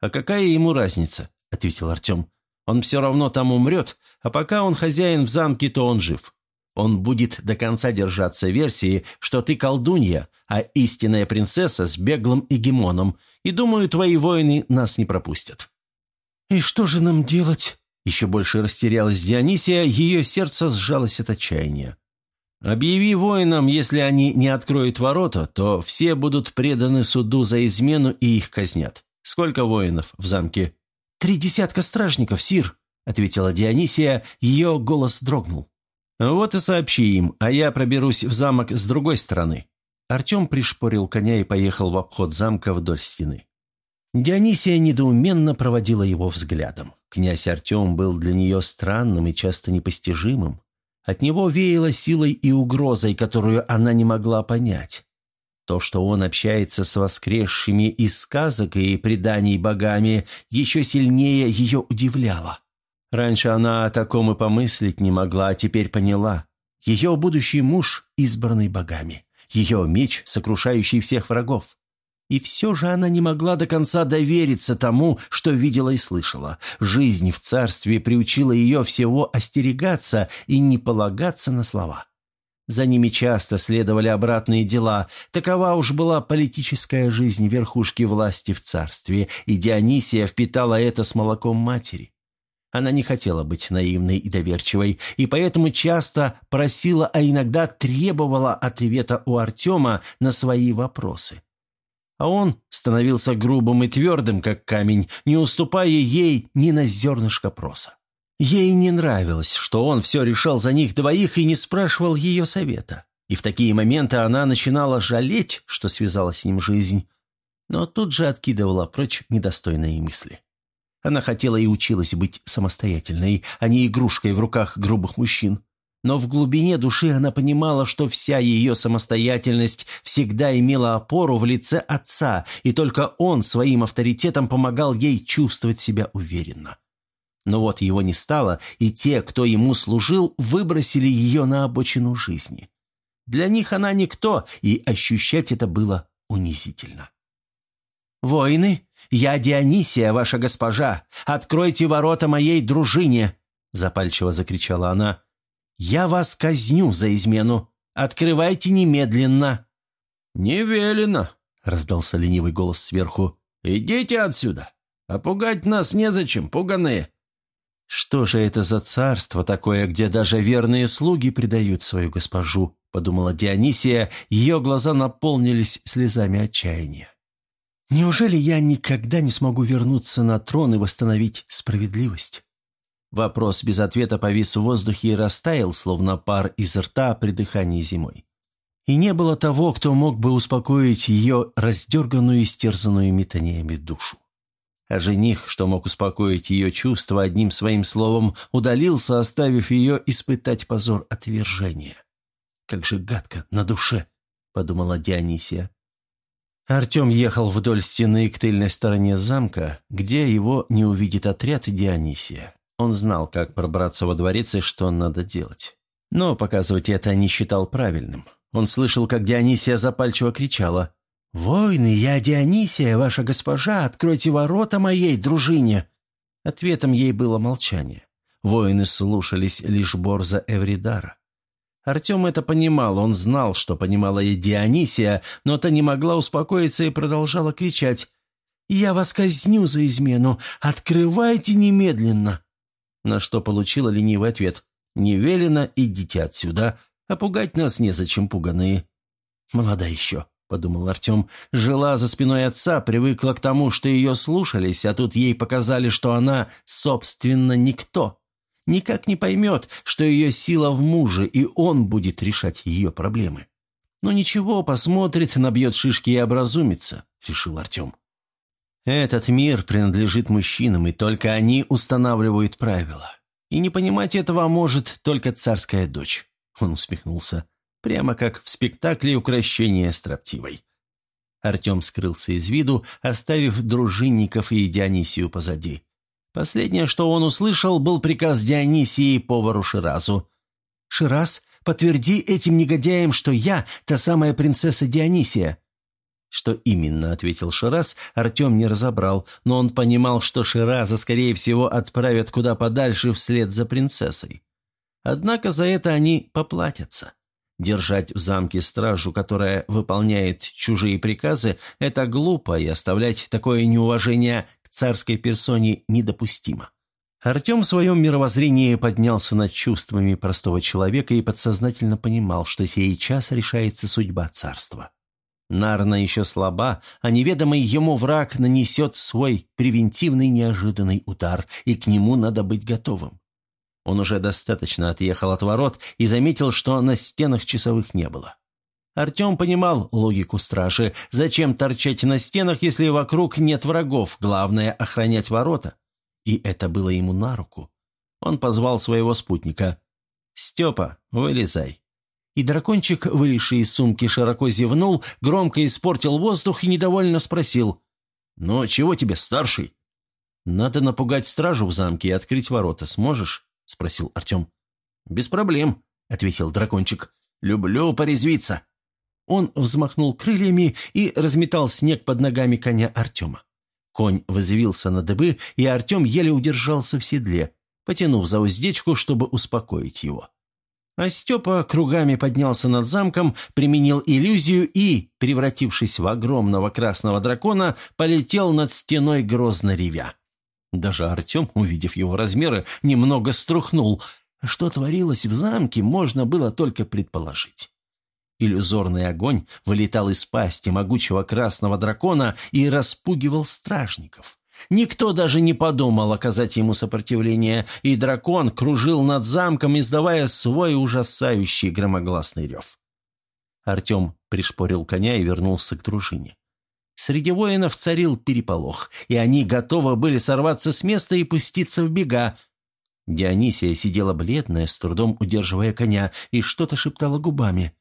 «А какая ему разница?» – ответил Артем. «Он все равно там умрет, а пока он хозяин в замке, то он жив. Он будет до конца держаться версии, что ты колдунья, а истинная принцесса с беглым эгемоном, и, думаю, твои воины нас не пропустят». «И что же нам делать?» Еще больше растерялась Дионисия, ее сердце сжалось от отчаяния. Объяви воинам, если они не откроют ворота, то все будут преданы суду за измену и их казнят. Сколько воинов в замке?» «Три десятка стражников, сир», — ответила Дионисия, ее голос дрогнул. «Вот и сообщи им, а я проберусь в замок с другой стороны». Артем пришпорил коня и поехал в обход замка вдоль стены. Дионисия недоуменно проводила его взглядом. Князь Артем был для нее странным и часто непостижимым. От него веяло силой и угрозой, которую она не могла понять. То, что он общается с воскресшими из сказок и преданий богами, еще сильнее ее удивляло. Раньше она о таком и помыслить не могла, а теперь поняла. Ее будущий муж, избранный богами. Ее меч, сокрушающий всех врагов. И все же она не могла до конца довериться тому, что видела и слышала. Жизнь в царстве приучила ее всего остерегаться и не полагаться на слова. За ними часто следовали обратные дела. Такова уж была политическая жизнь верхушки власти в царстве, и Дионисия впитала это с молоком матери. Она не хотела быть наивной и доверчивой, и поэтому часто просила, а иногда требовала ответа у Артема на свои вопросы а он становился грубым и твердым, как камень, не уступая ей ни на зернышко проса. Ей не нравилось, что он все решал за них двоих и не спрашивал ее совета. И в такие моменты она начинала жалеть, что связала с ним жизнь, но тут же откидывала прочь недостойные мысли. Она хотела и училась быть самостоятельной, а не игрушкой в руках грубых мужчин. Но в глубине души она понимала, что вся ее самостоятельность всегда имела опору в лице отца, и только он своим авторитетом помогал ей чувствовать себя уверенно. Но вот его не стало, и те, кто ему служил, выбросили ее на обочину жизни. Для них она никто, и ощущать это было унизительно. «Воины, я Дионисия, ваша госпожа! Откройте ворота моей дружине!» Запальчиво закричала она. «Я вас казню за измену. Открывайте немедленно». «Не велено», — раздался ленивый голос сверху. «Идите отсюда. А пугать нас незачем, пуганые». «Что же это за царство такое, где даже верные слуги предают свою госпожу?» — подумала Дионисия, ее глаза наполнились слезами отчаяния. «Неужели я никогда не смогу вернуться на трон и восстановить справедливость?» Вопрос без ответа повис в воздухе и растаял, словно пар из рта при дыхании зимой. И не было того, кто мог бы успокоить ее раздерганную и стерзанную метаниями душу. А жених, что мог успокоить ее чувства, одним своим словом удалился, оставив ее испытать позор отвержения. «Как же гадко на душе!» — подумала Дионисия. Артем ехал вдоль стены к тыльной стороне замка, где его не увидит отряд Дионисия. Он знал, как пробраться во дворец и что надо делать. Но показывать это не считал правильным. Он слышал, как Дионисия запальчиво кричала «Войны, я Дионисия, ваша госпожа, откройте ворота моей дружине!» Ответом ей было молчание. Воины слушались лишь Борза Эвридара. Артем это понимал, он знал, что понимала и Дионисия, но та не могла успокоиться и продолжала кричать «Я вас казню за измену! Открывайте немедленно!» На что получила ленивый ответ «Не велено, идите отсюда, а пугать нас незачем пуганые». «Молода еще», — подумал Артем, — жила за спиной отца, привыкла к тому, что ее слушались, а тут ей показали, что она, собственно, никто. Никак не поймет, что ее сила в муже, и он будет решать ее проблемы. «Ну ничего, посмотрит, набьет шишки и образумится», — решил Артем. Этот мир принадлежит мужчинам, и только они устанавливают правила. И не понимать этого может только царская дочь. Он усмехнулся, прямо как в спектакле «Укращение строптивой». Артем скрылся из виду, оставив дружинников и Дионисию позади. Последнее, что он услышал, был приказ Дионисии повару Ширазу. «Шираз, подтверди этим негодяям, что я та самая принцесса Дионисия. Что именно, ответил Шираз, Артем не разобрал, но он понимал, что Шираза, скорее всего, отправят куда подальше вслед за принцессой. Однако за это они поплатятся. Держать в замке стражу, которая выполняет чужие приказы, это глупо, и оставлять такое неуважение царской персоне недопустимо. Артем в своем мировоззрении поднялся над чувствами простого человека и подсознательно понимал, что сейчас решается судьба царства. Нарна еще слаба, а неведомый ему враг нанесет свой превентивный неожиданный удар, и к нему надо быть готовым. Он уже достаточно отъехал от ворот и заметил, что на стенах часовых не было. Артем понимал логику стражи. Зачем торчать на стенах, если вокруг нет врагов? Главное – охранять ворота. И это было ему на руку. Он позвал своего спутника. «Степа, вылезай». И дракончик, вылезший из сумки, широко зевнул, громко испортил воздух и недовольно спросил. «Ну, чего тебе, старший?» «Надо напугать стражу в замке и открыть ворота. Сможешь?» – спросил Артем. «Без проблем», – ответил дракончик. «Люблю порезвиться». Он взмахнул крыльями и разметал снег под ногами коня Артема. Конь взвился на дыбы, и Артем еле удержался в седле, потянув за уздечку, чтобы успокоить его. А Степа кругами поднялся над замком, применил иллюзию и, превратившись в огромного красного дракона, полетел над стеной грозно ревя. Даже Артем, увидев его размеры, немного струхнул. Что творилось в замке, можно было только предположить. Иллюзорный огонь вылетал из пасти могучего красного дракона и распугивал стражников. Никто даже не подумал оказать ему сопротивление, и дракон кружил над замком, издавая свой ужасающий громогласный рев. Артем пришпорил коня и вернулся к дружине. Среди воинов царил переполох, и они готовы были сорваться с места и пуститься в бега. Дионисия сидела бледная, с трудом удерживая коня, и что-то шептала губами.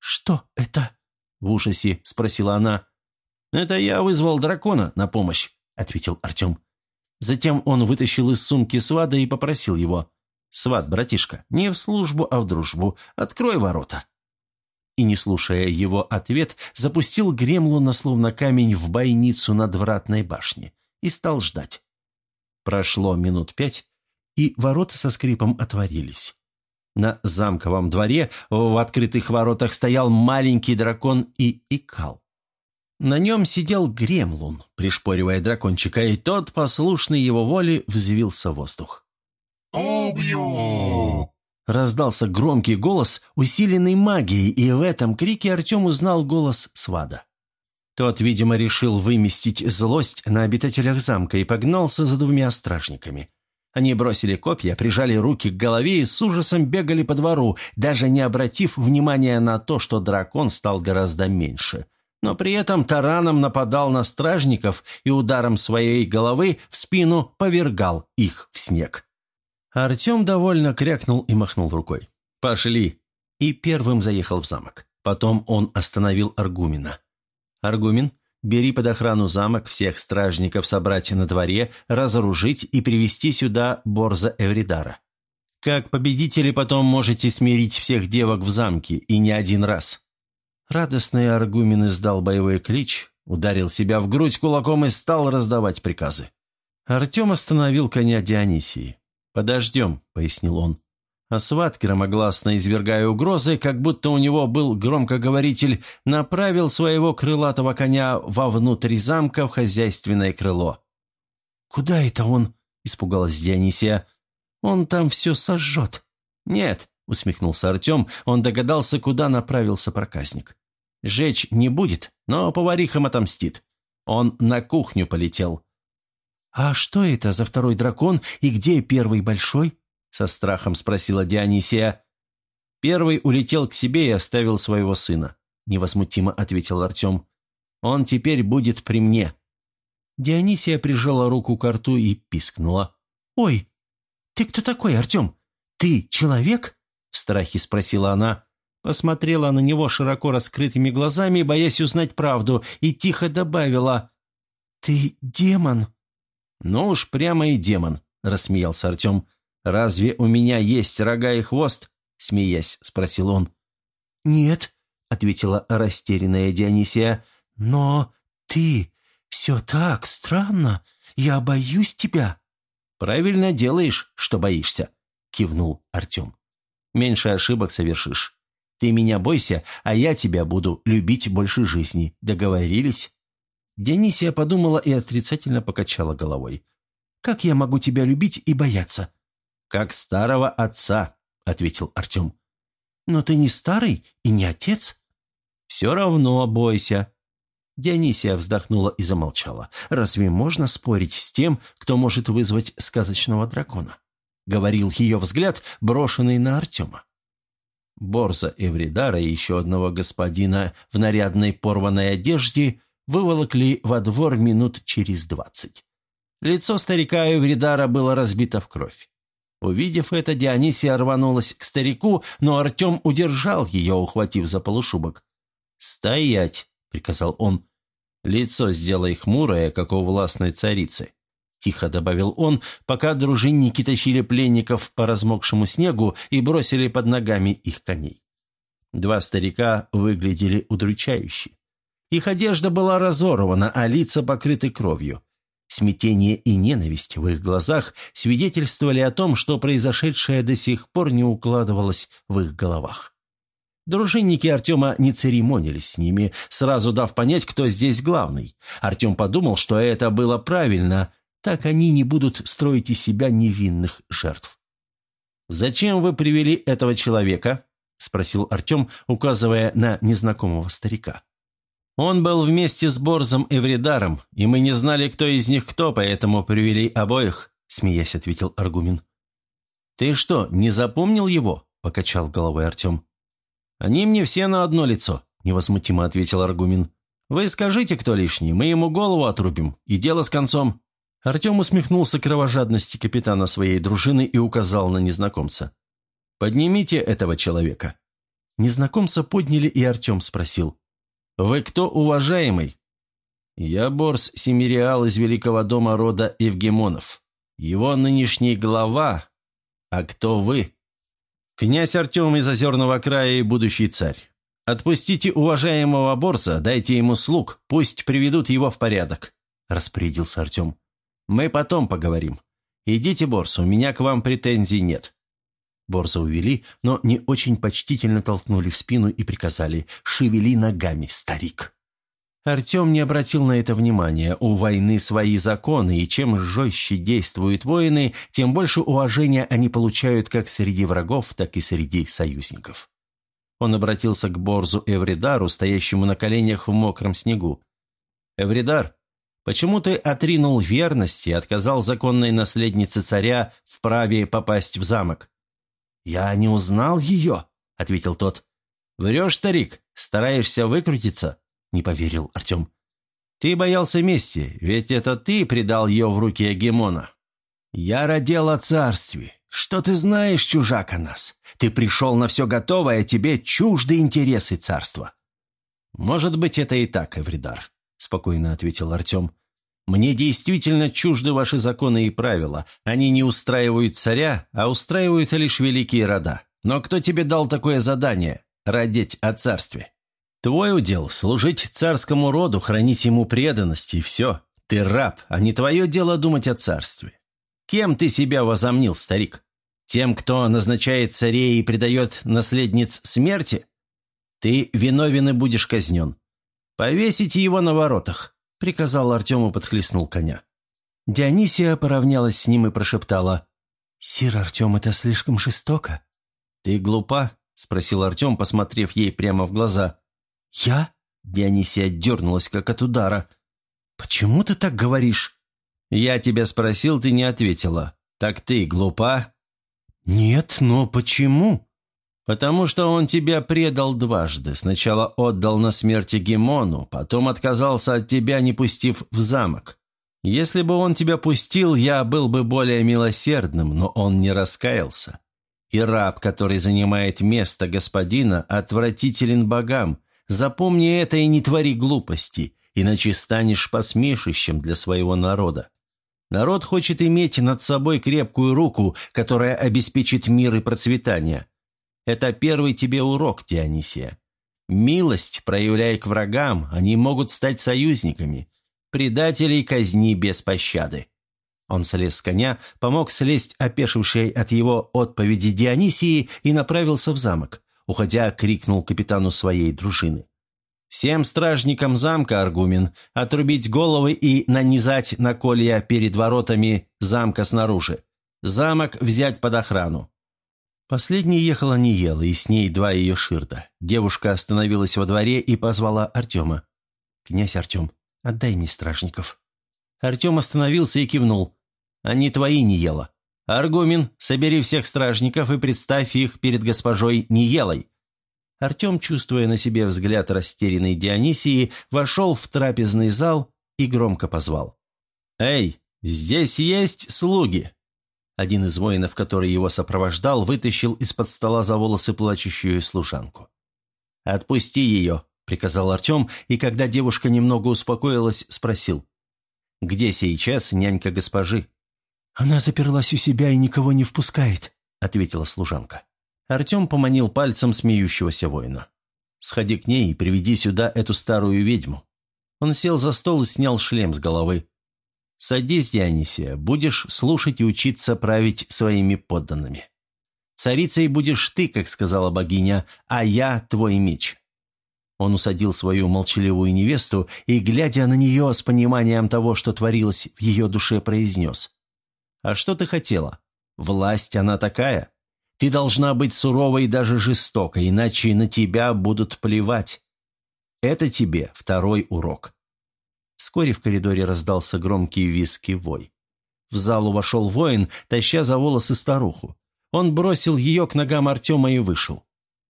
«Что это?» — в ужасе спросила она. «Это я вызвал дракона на помощь», — ответил Артем. Затем он вытащил из сумки свада и попросил его. «Сват, братишка, не в службу, а в дружбу. Открой ворота» и, не слушая его ответ, запустил Гремлуна словно камень в бойницу над вратной башни и стал ждать. Прошло минут пять, и ворота со скрипом отворились. На замковом дворе в открытых воротах стоял маленький дракон и икал. На нем сидел Гремлун, пришпоривая дракончика, и тот, послушный его воле, взвился в воздух. «Убью!» Раздался громкий голос, усиленный магией, и в этом крике Артем узнал голос Свада. Тот, видимо, решил выместить злость на обитателях замка и погнался за двумя стражниками. Они бросили копья, прижали руки к голове и с ужасом бегали по двору, даже не обратив внимания на то, что дракон стал гораздо меньше. Но при этом тараном нападал на стражников и ударом своей головы в спину повергал их в снег. Артем довольно крякнул и махнул рукой. «Пошли!» И первым заехал в замок. Потом он остановил Аргумина. «Аргумин, Бери под охрану замок, всех стражников собрать на дворе, разоружить и привести сюда Борза Эвридара. Как победители потом можете смирить всех девок в замке, и не один раз». Радостный аргумен издал боевой клич, ударил себя в грудь кулаком и стал раздавать приказы. Артем остановил коня Дионисии. «Подождем», — пояснил он. Асват, громогласно извергая угрозы, как будто у него был громкоговоритель, направил своего крылатого коня вовнутрь замка в хозяйственное крыло. «Куда это он?» – испугалась Дионисия. «Он там все сожжет». «Нет», – усмехнулся Артем, он догадался, куда направился проказник. «Жечь не будет, но поварихам отомстит. Он на кухню полетел». «А что это за второй дракон и где первый большой?» – со страхом спросила Дионисия. «Первый улетел к себе и оставил своего сына», – невозмутимо ответил Артем. «Он теперь будет при мне». Дионисия прижала руку к рту и пискнула. «Ой, ты кто такой, Артем? Ты человек?» – в страхе спросила она. Посмотрела на него широко раскрытыми глазами, боясь узнать правду, и тихо добавила. «Ты демон?» «Ну уж прямо и демон», – рассмеялся Артем. «Разве у меня есть рога и хвост?» – смеясь, спросил он. «Нет», – ответила растерянная Дионисия, – «но ты... Все так странно. Я боюсь тебя». «Правильно делаешь, что боишься», – кивнул Артем. «Меньше ошибок совершишь. Ты меня бойся, а я тебя буду любить больше жизни. Договорились?» Дионисия подумала и отрицательно покачала головой. «Как я могу тебя любить и бояться?» «Как старого отца», — ответил Артем. «Но ты не старый и не отец». «Все равно бойся». Дионисия вздохнула и замолчала. «Разве можно спорить с тем, кто может вызвать сказочного дракона?» — говорил ее взгляд, брошенный на Артема. Борза Эвридара и еще одного господина в нарядной порванной одежде выволокли во двор минут через двадцать. Лицо старика Эвридара было разбито в кровь. Увидев это, Дионисия рванулась к старику, но Артем удержал ее, ухватив за полушубок. «Стоять!» — приказал он. «Лицо сделай хмурое, как у властной царицы», — тихо добавил он, пока дружинники тащили пленников по размокшему снегу и бросили под ногами их коней. Два старика выглядели удручающе. Их одежда была разорвана, а лица покрыты кровью. Смятение и ненависть в их глазах свидетельствовали о том, что произошедшее до сих пор не укладывалось в их головах. Дружинники Артема не церемонились с ними, сразу дав понять, кто здесь главный. Артем подумал, что это было правильно, так они не будут строить из себя невинных жертв. «Зачем вы привели этого человека?» – спросил Артем, указывая на незнакомого старика. Он был вместе с Борзом и Вредаром, и мы не знали, кто из них кто, поэтому привели обоих», – смеясь ответил Аргумин. «Ты что, не запомнил его?» – покачал головой Артем. «Они мне все на одно лицо», – невозмутимо ответил Аргумин. «Вы скажите, кто лишний, мы ему голову отрубим, и дело с концом». Артем усмехнулся кровожадности капитана своей дружины и указал на незнакомца. «Поднимите этого человека». Незнакомца подняли, и Артем спросил. «Вы кто, уважаемый?» «Я Борс Семириал из Великого дома рода Евгемонов. Его нынешний глава. А кто вы?» «Князь Артем из Озерного края и будущий царь. Отпустите уважаемого Борса, дайте ему слуг, пусть приведут его в порядок», – распорядился Артем. «Мы потом поговорим. Идите, Борс, у меня к вам претензий нет». Борза увели, но не очень почтительно толкнули в спину и приказали «Шевели ногами, старик». Артем не обратил на это внимания. У войны свои законы, и чем жестче действуют воины, тем больше уважения они получают как среди врагов, так и среди союзников. Он обратился к Борзу Эвридару, стоящему на коленях в мокром снегу. «Эвридар, почему ты отринул верность и отказал законной наследнице царя в праве попасть в замок?» «Я не узнал ее», — ответил тот. «Врешь, старик? Стараешься выкрутиться?» — не поверил Артем. «Ты боялся мести, ведь это ты предал ее в руки Эгемона». «Я родил о царстве. Что ты знаешь, чужак, о нас? Ты пришел на все готовое, тебе чужды интересы царства». «Может быть, это и так, Эвридар», — спокойно ответил Артем. «Мне действительно чужды ваши законы и правила. Они не устраивают царя, а устраивают лишь великие рода. Но кто тебе дал такое задание – родить о царстве? Твой удел – служить царскому роду, хранить ему преданность, и все. Ты раб, а не твое дело думать о царстве. Кем ты себя возомнил, старик? Тем, кто назначает царей и предает наследниц смерти? Ты виновен и будешь казнен. Повесите его на воротах», — приказал Артем и подхлестнул коня. Дионисия поравнялась с ним и прошептала. «Сир Артем, это слишком жестоко». «Ты глупа?» — спросил Артем, посмотрев ей прямо в глаза. «Я?» — Дионисия дернулась, как от удара. «Почему ты так говоришь?» «Я тебя спросил, ты не ответила. Так ты глупа?» «Нет, но почему?» «Потому что он тебя предал дважды. Сначала отдал на смерть Гемону, потом отказался от тебя, не пустив в замок. Если бы он тебя пустил, я был бы более милосердным, но он не раскаялся. И раб, который занимает место господина, отвратителен богам. Запомни это и не твори глупости, иначе станешь посмешищем для своего народа. Народ хочет иметь над собой крепкую руку, которая обеспечит мир и процветание. Это первый тебе урок, Дионисия. Милость проявляй к врагам, они могут стать союзниками. Предателей казни без пощады». Он слез с коня, помог слезть опешившей от его отповеди Дионисии и направился в замок. Уходя, крикнул капитану своей дружины. «Всем стражникам замка, Аргумен, отрубить головы и нанизать на колья перед воротами замка снаружи. Замок взять под охрану. Последней ехала Ниела, и с ней два ее ширда. Девушка остановилась во дворе и позвала Артема. «Князь Артем, отдай мне стражников». Артем остановился и кивнул. «Они твои, Ниела. Аргумен, собери всех стражников и представь их перед госпожой Ниелой». Артем, чувствуя на себе взгляд растерянной Дионисии, вошел в трапезный зал и громко позвал. «Эй, здесь есть слуги!» Один из воинов, который его сопровождал, вытащил из-под стола за волосы плачущую служанку. «Отпусти ее», — приказал Артем, и когда девушка немного успокоилась, спросил. «Где сейчас нянька госпожи?» «Она заперлась у себя и никого не впускает», — ответила служанка. Артем поманил пальцем смеющегося воина. «Сходи к ней и приведи сюда эту старую ведьму». Он сел за стол и снял шлем с головы. «Садись, Дионисия, будешь слушать и учиться править своими подданными. Царицей будешь ты, как сказала богиня, а я твой меч». Он усадил свою молчаливую невесту и, глядя на нее с пониманием того, что творилось в ее душе, произнес. «А что ты хотела? Власть она такая. Ты должна быть суровой и даже жестокой, иначе на тебя будут плевать. Это тебе второй урок. Вскоре в коридоре раздался громкий виски вой. В залу вошел воин, таща за волосы старуху. Он бросил ее к ногам Артема и вышел.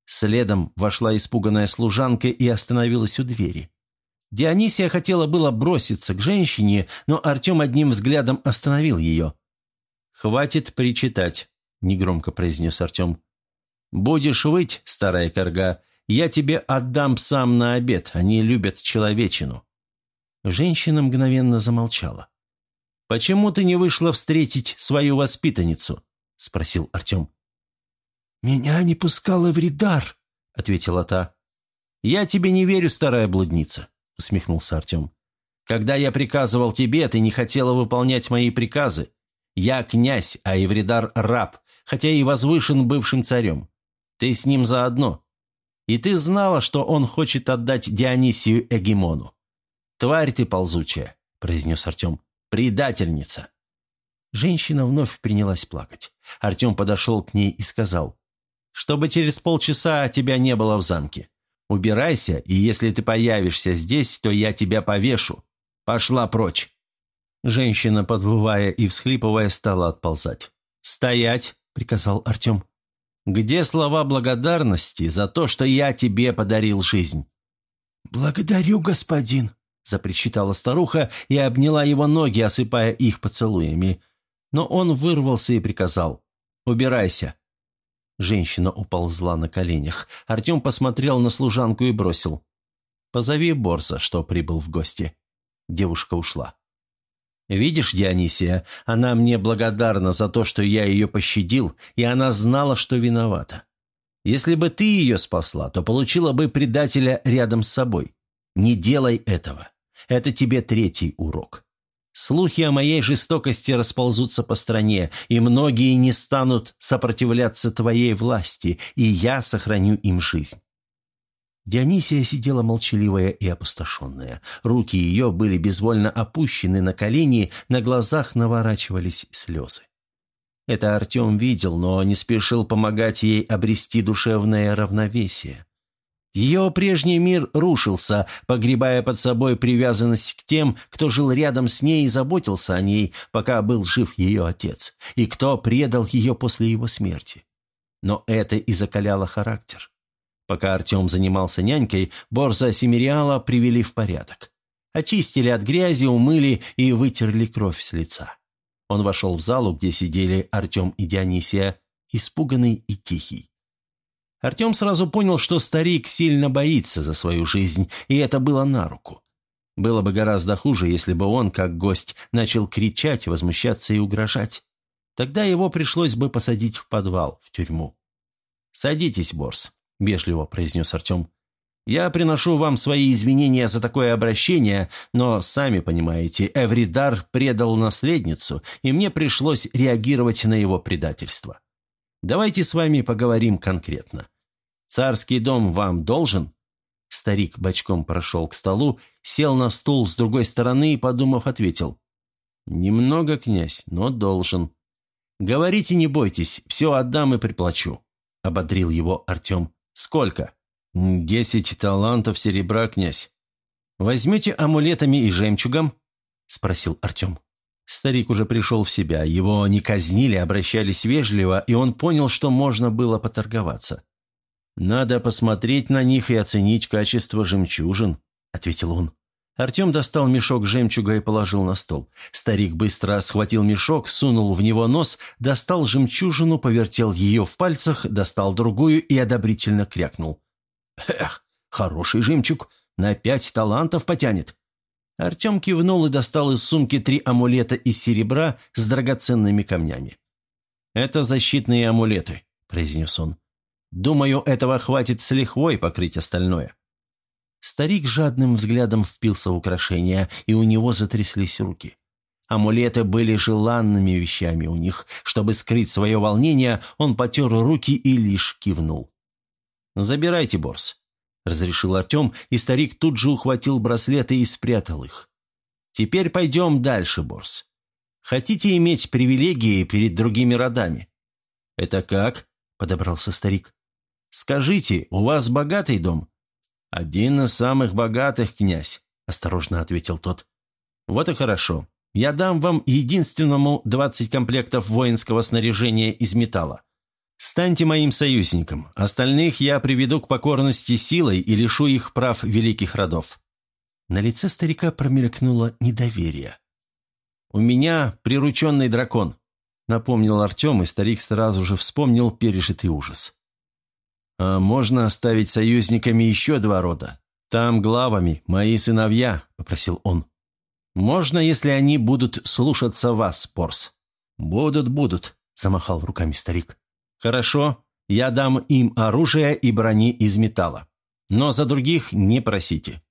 Следом вошла испуганная служанка и остановилась у двери. Дионисия хотела было броситься к женщине, но Артем одним взглядом остановил ее. «Хватит причитать», — негромко произнес Артем. «Будешь выть, старая корга, я тебе отдам сам на обед, они любят человечину». Женщина мгновенно замолчала. «Почему ты не вышла встретить свою воспитанницу?» – спросил Артем. «Меня не пускала в Ридар», – ответила та. «Я тебе не верю, старая блудница», – усмехнулся Артем. «Когда я приказывал тебе, ты не хотела выполнять мои приказы. Я князь, а Евридар – раб, хотя и возвышен бывшим царем. Ты с ним заодно. И ты знала, что он хочет отдать Дионисию Эгемону. «Тварь ты ползучая», – произнес Артем. «Предательница». Женщина вновь принялась плакать. Артем подошел к ней и сказал, «Чтобы через полчаса тебя не было в замке. Убирайся, и если ты появишься здесь, то я тебя повешу. Пошла прочь». Женщина, подвывая и всхлипывая, стала отползать. «Стоять!» – приказал Артем. «Где слова благодарности за то, что я тебе подарил жизнь?» «Благодарю, господин», запричитала старуха и обняла его ноги, осыпая их поцелуями. Но он вырвался и приказал «Убирайся». Женщина уползла на коленях. Артем посмотрел на служанку и бросил «Позови Борса, что прибыл в гости». Девушка ушла. «Видишь, Дионисия, она мне благодарна за то, что я ее пощадил, и она знала, что виновата. Если бы ты ее спасла, то получила бы предателя рядом с собой. Не делай этого. Это тебе третий урок. Слухи о моей жестокости расползутся по стране, и многие не станут сопротивляться твоей власти, и я сохраню им жизнь». Дионисия сидела молчаливая и опустошенная. Руки ее были безвольно опущены на колени, на глазах наворачивались слезы. Это Артем видел, но не спешил помогать ей обрести душевное равновесие. Ее прежний мир рушился, погребая под собой привязанность к тем, кто жил рядом с ней и заботился о ней, пока был жив ее отец, и кто предал ее после его смерти. Но это и закаляло характер. Пока Артем занимался нянькой, Борза Семириала привели в порядок. Очистили от грязи, умыли и вытерли кровь с лица. Он вошел в залу, где сидели Артем и Дионисия, испуганный и тихий. Артем сразу понял, что старик сильно боится за свою жизнь, и это было на руку. Было бы гораздо хуже, если бы он, как гость, начал кричать, возмущаться и угрожать. Тогда его пришлось бы посадить в подвал, в тюрьму. «Садитесь, Борс», – вежливо произнес Артем. Я приношу вам свои извинения за такое обращение, но, сами понимаете, Эвридар предал наследницу, и мне пришлось реагировать на его предательство. Давайте с вами поговорим конкретно. Царский дом вам должен?» Старик бочком прошел к столу, сел на стул с другой стороны и, подумав, ответил. «Немного, князь, но должен». «Говорите, не бойтесь, все отдам и приплачу», — ободрил его Артем. «Сколько?» «Десять талантов серебра, князь. Возьмете амулетами и жемчугом?» – спросил Артем. Старик уже пришел в себя, его не казнили, обращались вежливо, и он понял, что можно было поторговаться. «Надо посмотреть на них и оценить качество жемчужин», – ответил он. Артем достал мешок жемчуга и положил на стол. Старик быстро схватил мешок, сунул в него нос, достал жемчужину, повертел ее в пальцах, достал другую и одобрительно крякнул. «Эх, хороший жемчуг, на пять талантов потянет». Артем кивнул и достал из сумки три амулета из серебра с драгоценными камнями. «Это защитные амулеты», – произнес он. «Думаю, этого хватит с лихвой покрыть остальное». Старик жадным взглядом впился в украшения, и у него затряслись руки. Амулеты были желанными вещами у них. Чтобы скрыть свое волнение, он потер руки и лишь кивнул. «Забирайте, Борс», — разрешил Артем, и старик тут же ухватил браслеты и спрятал их. «Теперь пойдем дальше, Борс. Хотите иметь привилегии перед другими родами?» «Это как?» — подобрался старик. «Скажите, у вас богатый дом?» «Один из самых богатых, князь», — осторожно ответил тот. «Вот и хорошо. Я дам вам единственному двадцать комплектов воинского снаряжения из металла. Станьте моим союзником. Остальных я приведу к покорности силой и лишу их прав великих родов». На лице старика промелькнуло недоверие. «У меня прирученный дракон», — напомнил Артем, и старик сразу же вспомнил пережитый ужас. «А можно оставить союзниками еще два рода? Там главами мои сыновья», — попросил он. «Можно, если они будут слушаться вас, Порс?» «Будут, будут», — замахал руками старик. «Хорошо, я дам им оружие и брони из металла. Но за других не просите».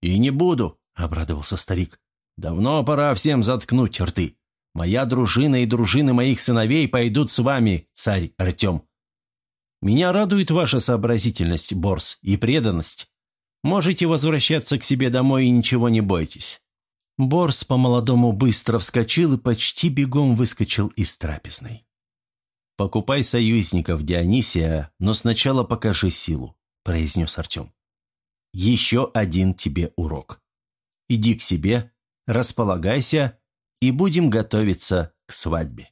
«И не буду», — обрадовался старик. «Давно пора всем заткнуть рты. Моя дружина и дружины моих сыновей пойдут с вами, царь Артем. Меня радует ваша сообразительность, Борс, и преданность. Можете возвращаться к себе домой и ничего не бойтесь». Борс по-молодому быстро вскочил и почти бегом выскочил из трапезной. «Покупай союзников, Дионисия, но сначала покажи силу», – произнес Артем. «Еще один тебе урок. Иди к себе, располагайся и будем готовиться к свадьбе».